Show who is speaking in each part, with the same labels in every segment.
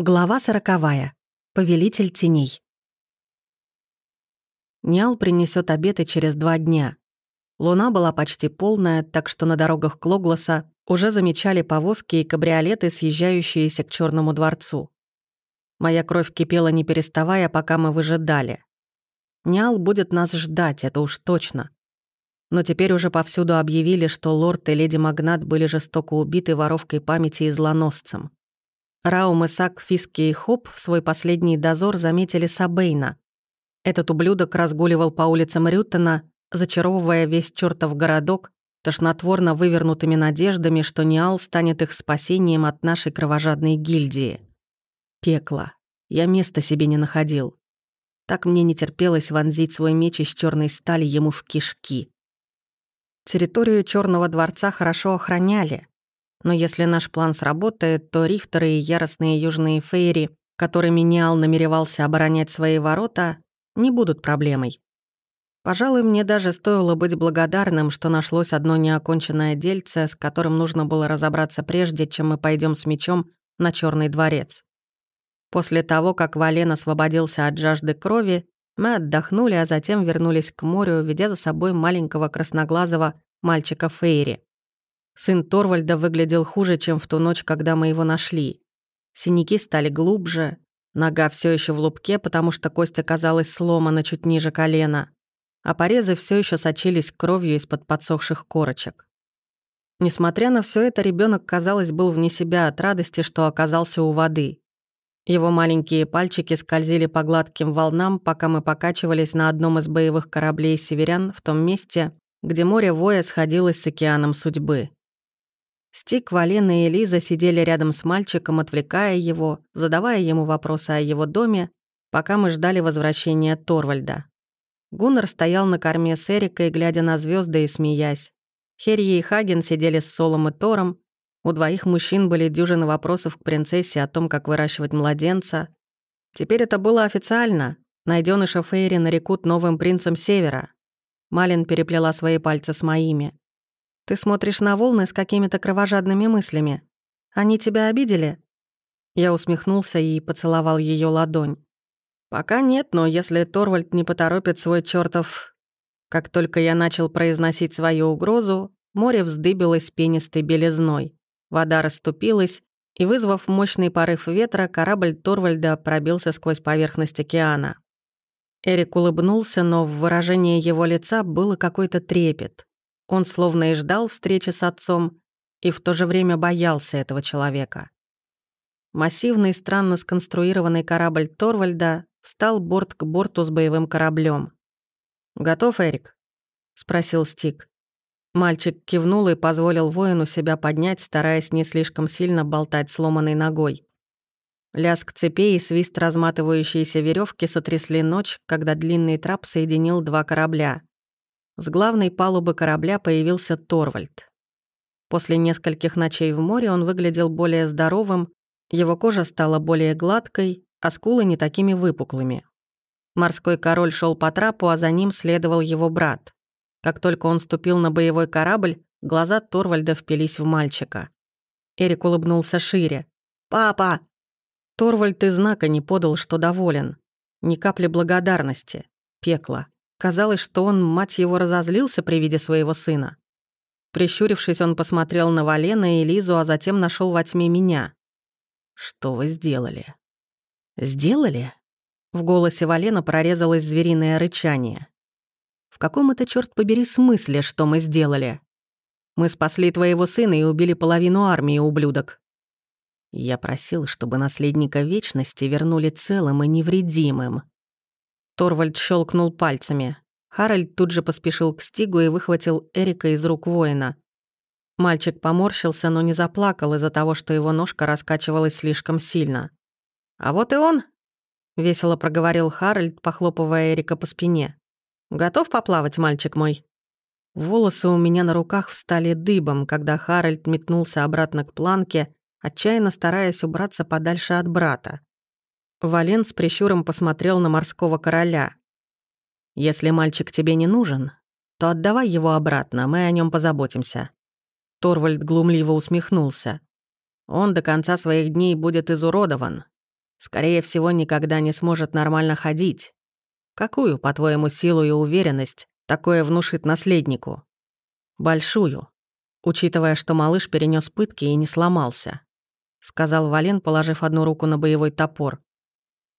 Speaker 1: Глава сороковая. Повелитель теней. Ниал принесет обеты через два дня. Луна была почти полная, так что на дорогах Клогласа уже замечали повозки и кабриолеты, съезжающиеся к Черному дворцу. Моя кровь кипела не переставая, пока мы выжидали. Ниал будет нас ждать, это уж точно. Но теперь уже повсюду объявили, что лорд и леди Магнат были жестоко убиты воровкой памяти и злоносцем. Раум, Исаак, Фиски и Хоп в свой последний дозор заметили Сабейна. Этот ублюдок разгуливал по улицам Рютона, зачаровывая весь чертов городок, тошнотворно вывернутыми надеждами, что Ниал станет их спасением от нашей кровожадной гильдии. Пекло. Я места себе не находил. Так мне не терпелось вонзить свой меч из черной стали ему в кишки. Территорию Черного дворца хорошо охраняли. Но если наш план сработает, то рифтеры и яростные южные фейри, которыми Ниал намеревался оборонять свои ворота, не будут проблемой. Пожалуй, мне даже стоило быть благодарным, что нашлось одно неоконченное дельце, с которым нужно было разобраться прежде, чем мы пойдем с мечом на Черный дворец. После того, как Вален освободился от жажды крови, мы отдохнули, а затем вернулись к морю, ведя за собой маленького красноглазого мальчика Фейри. Сын Торвальда выглядел хуже, чем в ту ночь, когда мы его нашли. Синяки стали глубже, нога все еще в лупке, потому что кость оказалась сломана чуть ниже колена, а порезы все еще сочились кровью из-под подсохших корочек. Несмотря на все это, ребенок, казалось, был вне себя от радости, что оказался у воды. Его маленькие пальчики скользили по гладким волнам, пока мы покачивались на одном из боевых кораблей северян в том месте, где море воя сходилось с океаном судьбы. Стик, Валена и Лиза сидели рядом с мальчиком, отвлекая его, задавая ему вопросы о его доме, пока мы ждали возвращения Торвальда. Гуннар стоял на корме с Эрикой, глядя на звезды и смеясь. Херьи и Хаген сидели с Солом и Тором. У двоих мужчин были дюжины вопросов к принцессе о том, как выращивать младенца. Теперь это было официально. Найдёныша Фейри нарекут новым принцем Севера. Малин переплела свои пальцы с моими. Ты смотришь на волны с какими-то кровожадными мыслями. Они тебя обидели?» Я усмехнулся и поцеловал ее ладонь. «Пока нет, но если Торвальд не поторопит свой чертов...» Как только я начал произносить свою угрозу, море вздыбилось пенистой белизной. Вода расступилась, и, вызвав мощный порыв ветра, корабль Торвальда пробился сквозь поверхность океана. Эрик улыбнулся, но в выражении его лица было какой-то трепет. Он словно и ждал встречи с отцом, и в то же время боялся этого человека. Массивный, странно сконструированный корабль Торвальда встал борт к борту с боевым кораблем. «Готов, Эрик?» — спросил Стик. Мальчик кивнул и позволил воину себя поднять, стараясь не слишком сильно болтать сломанной ногой. Лязг цепей и свист разматывающейся веревки сотрясли ночь, когда длинный трап соединил два корабля. С главной палубы корабля появился Торвальд. После нескольких ночей в море он выглядел более здоровым, его кожа стала более гладкой, а скулы не такими выпуклыми. Морской король шел по трапу, а за ним следовал его брат. Как только он ступил на боевой корабль, глаза Торвальда впились в мальчика. Эрик улыбнулся шире. «Папа!» Торвальд и знака не подал, что доволен. Ни капли благодарности. Пекло. Казалось, что он, мать его, разозлился при виде своего сына. Прищурившись, он посмотрел на Валена и Лизу, а затем нашел во тьме меня. «Что вы сделали?» «Сделали?» В голосе Валена прорезалось звериное рычание. «В каком это, черт побери, смысле, что мы сделали? Мы спасли твоего сына и убили половину армии, ублюдок». Я просил, чтобы наследника Вечности вернули целым и невредимым. Торвальд щелкнул пальцами. Харальд тут же поспешил к Стигу и выхватил Эрика из рук воина. Мальчик поморщился, но не заплакал из-за того, что его ножка раскачивалась слишком сильно. «А вот и он!» — весело проговорил Харальд, похлопывая Эрика по спине. «Готов поплавать, мальчик мой?» Волосы у меня на руках встали дыбом, когда Харальд метнулся обратно к планке, отчаянно стараясь убраться подальше от брата. Вален с прищуром посмотрел на морского короля. «Если мальчик тебе не нужен, то отдавай его обратно, мы о нем позаботимся». Торвальд глумливо усмехнулся. «Он до конца своих дней будет изуродован. скорее всего, никогда не сможет нормально ходить. Какую, по-твоему, силу и уверенность такое внушит наследнику? Большую, учитывая, что малыш перенес пытки и не сломался, сказал Вален, положив одну руку на боевой топор.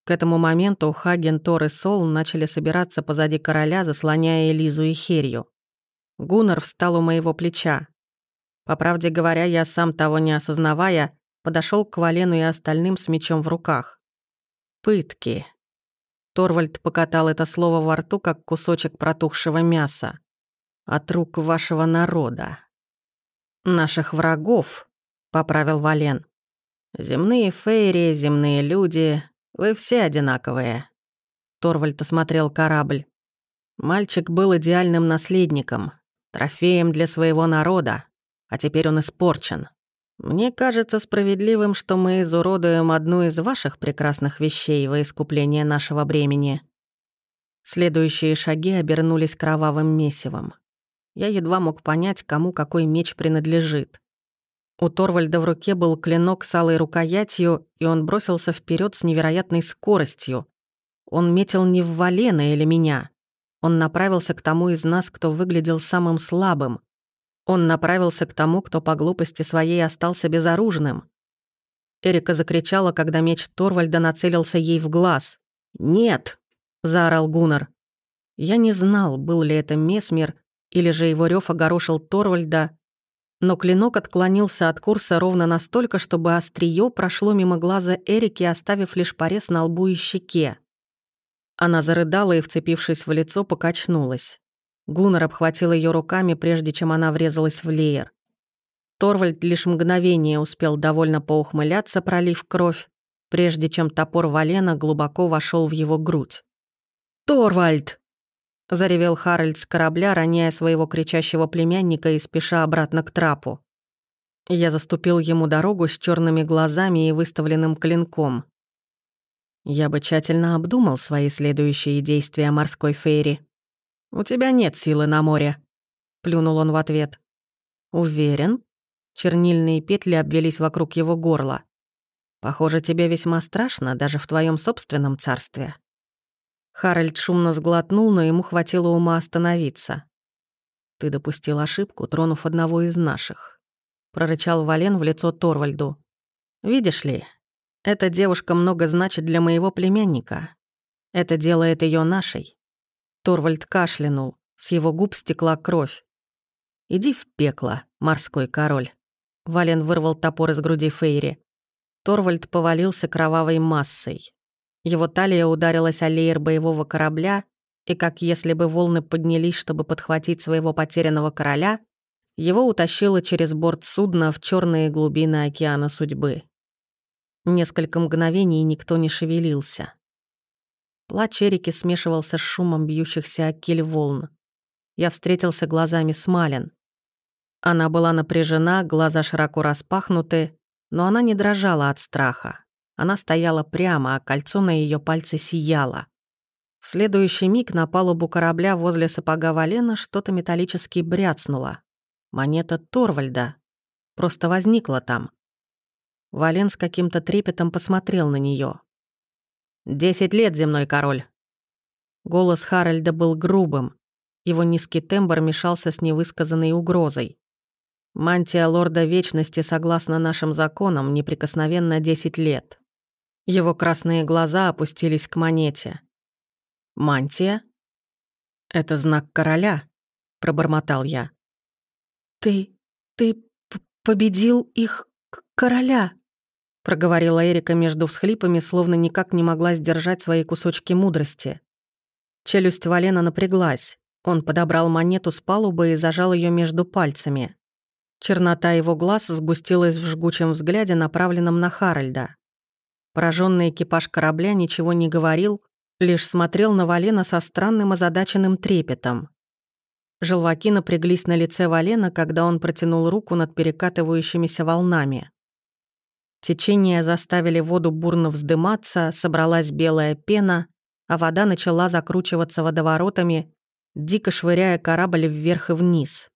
Speaker 1: К этому моменту Хаген, Тор и Сол начали собираться позади короля, заслоняя Элизу и Херью. Гуннар встал у моего плеча. По правде говоря, я сам того не осознавая, подошел к Валену и остальным с мечом в руках. Пытки. Торвальд покатал это слово во рту, как кусочек протухшего мяса. «От рук вашего народа». «Наших врагов», — поправил Вален. «Земные фейри, земные люди, вы все одинаковые». Торвальд осмотрел корабль. Мальчик был идеальным наследником, трофеем для своего народа, а теперь он испорчен. Мне кажется справедливым, что мы изуродуем одну из ваших прекрасных вещей во искупление нашего бремени». Следующие шаги обернулись кровавым месивом. Я едва мог понять, кому какой меч принадлежит. У Торвальда в руке был клинок с алой рукоятью, и он бросился вперед с невероятной скоростью. Он метил не в Валена или меня. Он направился к тому из нас, кто выглядел самым слабым, он направился к тому, кто по глупости своей остался безоружным. Эрика закричала, когда меч Торвальда нацелился ей в глаз. «Нет!» — заорал Гуннар. Я не знал, был ли это Месмер, или же его рёв огорошил Торвальда, но клинок отклонился от курса ровно настолько, чтобы острие прошло мимо глаза Эрики, оставив лишь порез на лбу и щеке. Она зарыдала и, вцепившись в лицо, покачнулась. Гуннар обхватил ее руками, прежде чем она врезалась в леер. Торвальд лишь мгновение успел довольно поухмыляться, пролив кровь, прежде чем топор Валена глубоко вошел в его грудь. «Торвальд!» — заревел Харальд с корабля, роняя своего кричащего племянника и спеша обратно к трапу. Я заступил ему дорогу с черными глазами и выставленным клинком. Я бы тщательно обдумал свои следующие действия морской фейри. «У тебя нет силы на море», — плюнул он в ответ. «Уверен?» Чернильные петли обвелись вокруг его горла. «Похоже, тебе весьма страшно, даже в твоем собственном царстве». Харальд шумно сглотнул, но ему хватило ума остановиться. «Ты допустил ошибку, тронув одного из наших», — прорычал Вален в лицо Торвальду. «Видишь ли, эта девушка много значит для моего племянника. Это делает ее нашей. Торвальд кашлянул, с его губ стекла кровь. «Иди в пекло, морской король». Вален вырвал топор из груди Фейри. Торвальд повалился кровавой массой. Его талия ударилась о леер боевого корабля, и как если бы волны поднялись, чтобы подхватить своего потерянного короля, его утащило через борт судна в черные глубины океана судьбы. Несколько мгновений никто не шевелился. Плач Эрики смешивался с шумом бьющихся о киль волн. Я встретился глазами с Малин. Она была напряжена, глаза широко распахнуты, но она не дрожала от страха. Она стояла прямо, а кольцо на ее пальце сияло. В следующий миг на палубу корабля возле сапога Валена что-то металлически бряцнуло. Монета Торвальда. Просто возникла там. Вален с каким-то трепетом посмотрел на нее. «Десять лет, земной король!» Голос Харальда был грубым. Его низкий тембр мешался с невысказанной угрозой. Мантия лорда Вечности, согласно нашим законам, неприкосновенна десять лет. Его красные глаза опустились к монете. «Мантия?» «Это знак короля», — пробормотал я. «Ты... ты победил их короля?» проговорила Эрика между всхлипами, словно никак не могла сдержать свои кусочки мудрости. Челюсть Валена напряглась. Он подобрал монету с палубы и зажал ее между пальцами. Чернота его глаз сгустилась в жгучем взгляде, направленном на Харальда. Пораженный экипаж корабля ничего не говорил, лишь смотрел на Валена со странным озадаченным трепетом. Желваки напряглись на лице Валена, когда он протянул руку над перекатывающимися волнами. Течения заставили воду бурно вздыматься, собралась белая пена, а вода начала закручиваться водоворотами, дико швыряя корабль вверх и вниз.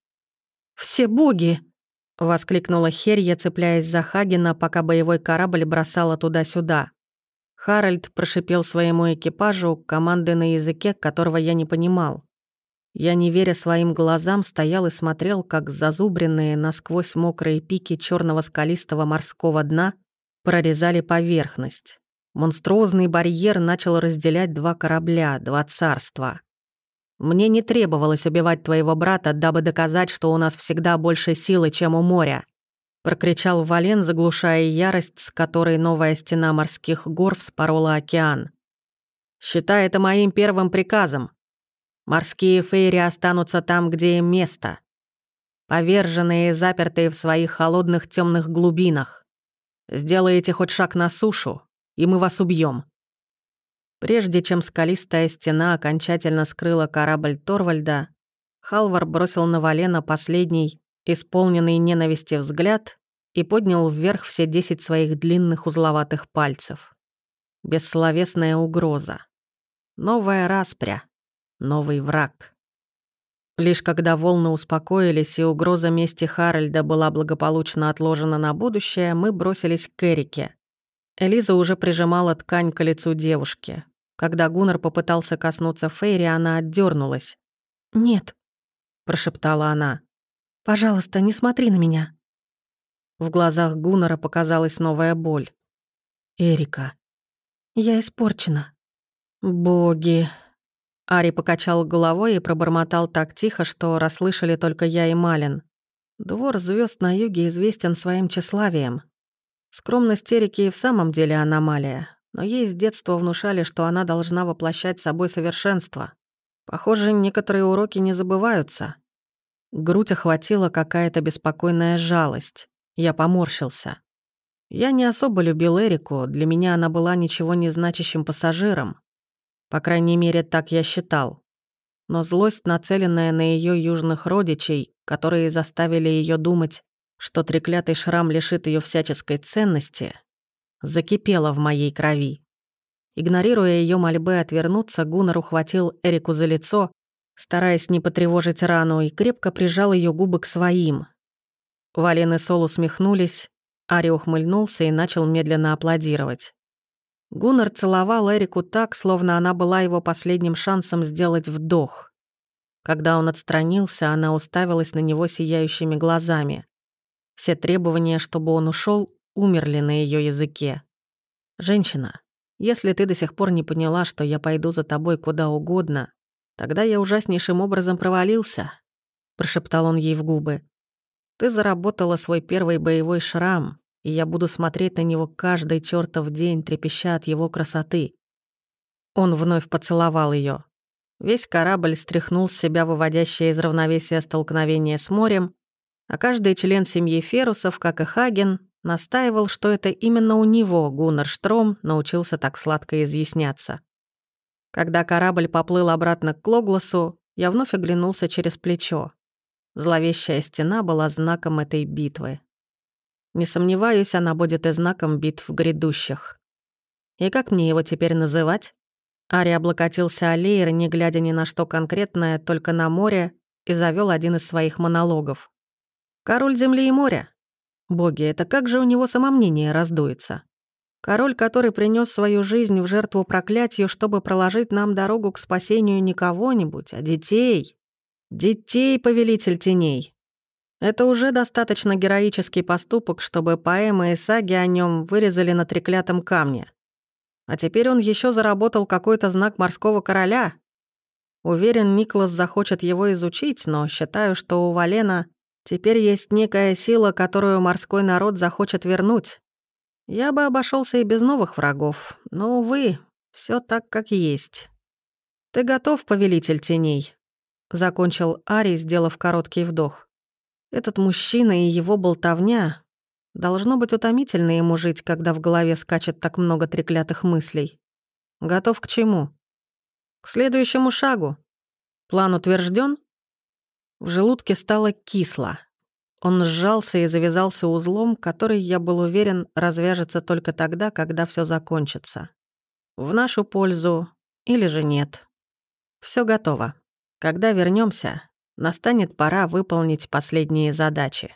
Speaker 1: «Все боги!» — воскликнула Херья, цепляясь за Хагена, пока боевой корабль бросала туда-сюда. Харальд прошипел своему экипажу команды на языке, которого я не понимал. Я, не веря своим глазам, стоял и смотрел, как зазубренные насквозь мокрые пики черного скалистого морского дна прорезали поверхность. Монструозный барьер начал разделять два корабля, два царства. Мне не требовалось убивать твоего брата, дабы доказать, что у нас всегда больше силы, чем у моря. Прокричал Вален, заглушая ярость, с которой новая стена морских гор вспорола океан. «Считай это моим первым приказом. Морские фейри останутся там, где им место. Поверженные и запертые в своих холодных темных глубинах. Сделаете хоть шаг на сушу, и мы вас убьем. Прежде чем скалистая стена окончательно скрыла корабль Торвальда, Халвар бросил на Валена последний, исполненный ненависти взгляд и поднял вверх все десять своих длинных узловатых пальцев. Бессловесная угроза. Новая распря. Новый враг. Лишь когда волны успокоились и угроза мести Харальда была благополучно отложена на будущее, мы бросились к Эрике. Элиза уже прижимала ткань к лицу девушки. Когда Гуннар попытался коснуться Фейри, она отдернулась. «Нет», — прошептала она. «Пожалуйста, не смотри на меня». В глазах Гуннара показалась новая боль. «Эрика, я испорчена». «Боги!» Ари покачал головой и пробормотал так тихо, что расслышали только я и Малин. Двор звезд на юге известен своим тщеславием. Скромность Эрики и в самом деле аномалия, но ей с детства внушали, что она должна воплощать собой совершенство. Похоже, некоторые уроки не забываются. Грудь охватила какая-то беспокойная жалость. Я поморщился. Я не особо любил Эрику, для меня она была ничего не значащим пассажиром. По крайней мере, так я считал. Но злость, нацеленная на ее южных родичей, которые заставили ее думать, что треклятый шрам лишит ее всяческой ценности, закипела в моей крови. Игнорируя ее мольбы отвернуться, Гуннар ухватил Эрику за лицо, стараясь не потревожить рану, и крепко прижал ее губы к своим, Вален и Сол усмехнулись, Ари ухмыльнулся и начал медленно аплодировать. Гуннар целовал Эрику так, словно она была его последним шансом сделать вдох. Когда он отстранился, она уставилась на него сияющими глазами. Все требования, чтобы он ушел, умерли на ее языке. «Женщина, если ты до сих пор не поняла, что я пойду за тобой куда угодно, тогда я ужаснейшим образом провалился», — прошептал он ей в губы. Ты заработала свой первый боевой шрам, и я буду смотреть на него каждый чертов день, трепеща от его красоты». Он вновь поцеловал ее. Весь корабль стряхнул с себя выводящее из равновесия столкновение с морем, а каждый член семьи Ферусов, как и Хаген, настаивал, что это именно у него Гуннар Штром научился так сладко изъясняться. Когда корабль поплыл обратно к Клогласу, я вновь оглянулся через плечо. Зловещая стена была знаком этой битвы. Не сомневаюсь, она будет и знаком битв грядущих. И как мне его теперь называть? Ари облокотился о леер, не глядя ни на что конкретное, только на море, и завел один из своих монологов. «Король земли и моря. Боги, это как же у него самомнение раздуется? Король, который принес свою жизнь в жертву проклятию, чтобы проложить нам дорогу к спасению не кого-нибудь, а детей. Детей, повелитель теней. Это уже достаточно героический поступок, чтобы поэмы и саги о нем вырезали на треклятом камне. А теперь он еще заработал какой-то знак морского короля. Уверен, Никлас захочет его изучить, но считаю, что у Валена теперь есть некая сила, которую морской народ захочет вернуть. Я бы обошелся и без новых врагов, но, увы, все так, как есть. Ты готов, повелитель теней? Закончил Ари, сделав короткий вдох. Этот мужчина и его болтовня... Должно быть утомительно ему жить, когда в голове скачет так много треклятых мыслей. Готов к чему? К следующему шагу. План утвержден? В желудке стало кисло. Он сжался и завязался узлом, который, я был уверен, развяжется только тогда, когда все закончится. В нашу пользу или же нет. Все готово. Когда вернемся, настанет пора выполнить последние задачи.